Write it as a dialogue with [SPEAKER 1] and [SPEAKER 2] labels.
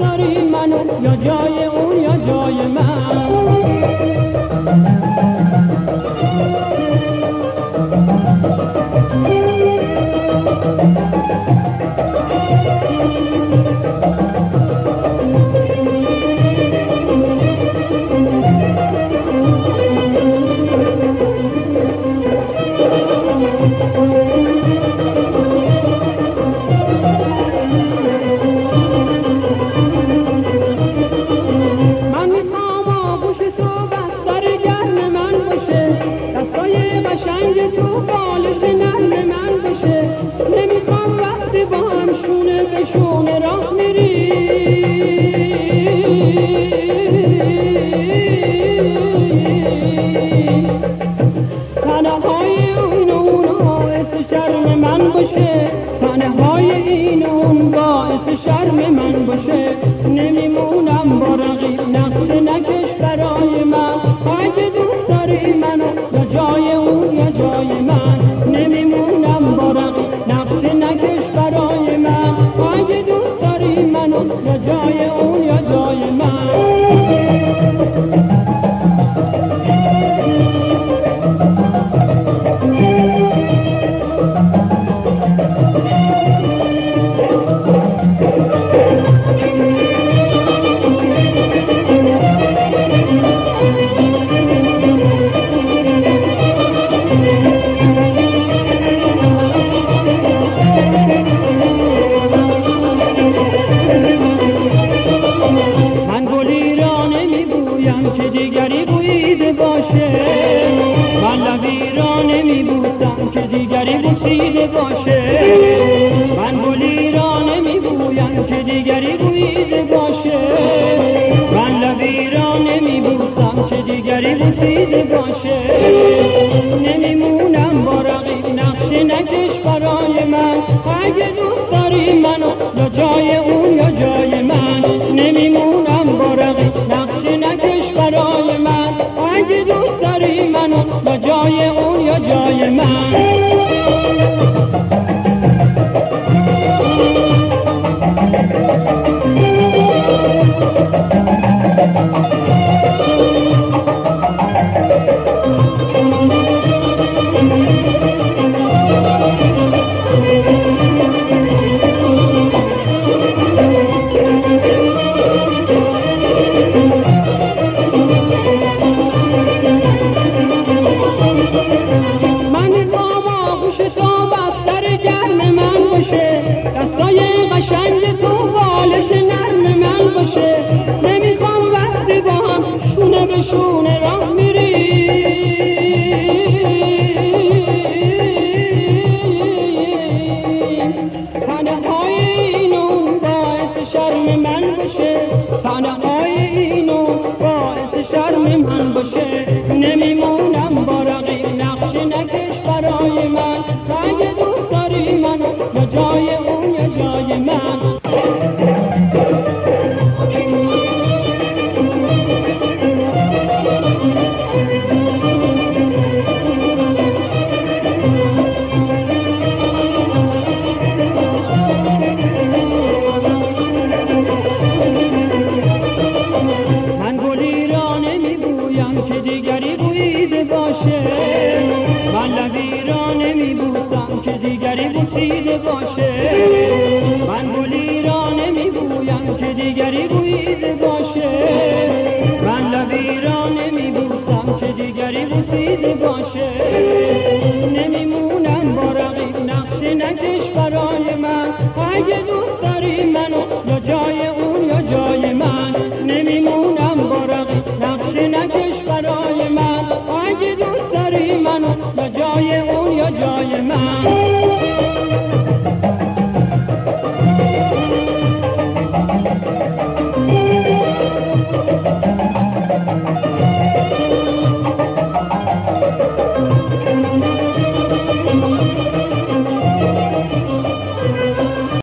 [SPEAKER 1] داری منو یا جای اون یا جای من. تو دستار گرم من باشه. دستای قشنگ تو بالش نرم من بشه نمی‌خوام وقتی با هم شونه به شونه راه میری تنهای اون اون باعث شرم من بشه تنهای این اون باعث شرم من بشه نمیمونم با رقیب میستم که دیگری بوسیده باشه. من گلی را نمیبویم که دیگری بویده باشه. من لبی را نمیبوسم که دیگری بوسیده جای دوست داری منو؟ یا جای اون اگه دوست داری منو یا جای اون یا جای من نمیمونم با نقش نکش برای من. اگه دوست داری منو یا جای اون یا جای من.